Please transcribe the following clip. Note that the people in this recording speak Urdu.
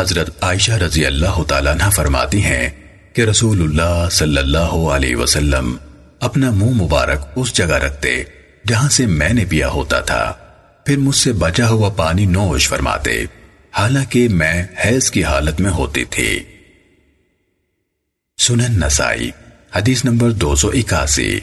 حضرت عائشہ رضی اللہ تعالیٰ عنہ فرماتی ہیں کہ رسول اللہ صلی اللہ علیہ وسلم اپنا منہ مبارک اس جگہ رکھتے جہاں سے میں نے پیا ہوتا تھا۔ پھر مجھ سے بچا ہوا پانی نوش فرماتے، حالانکہ میں حیض کی حالت میں ہوتی تھی۔ سنن نسائی، حدیث نمبر دو سو اکاسی۔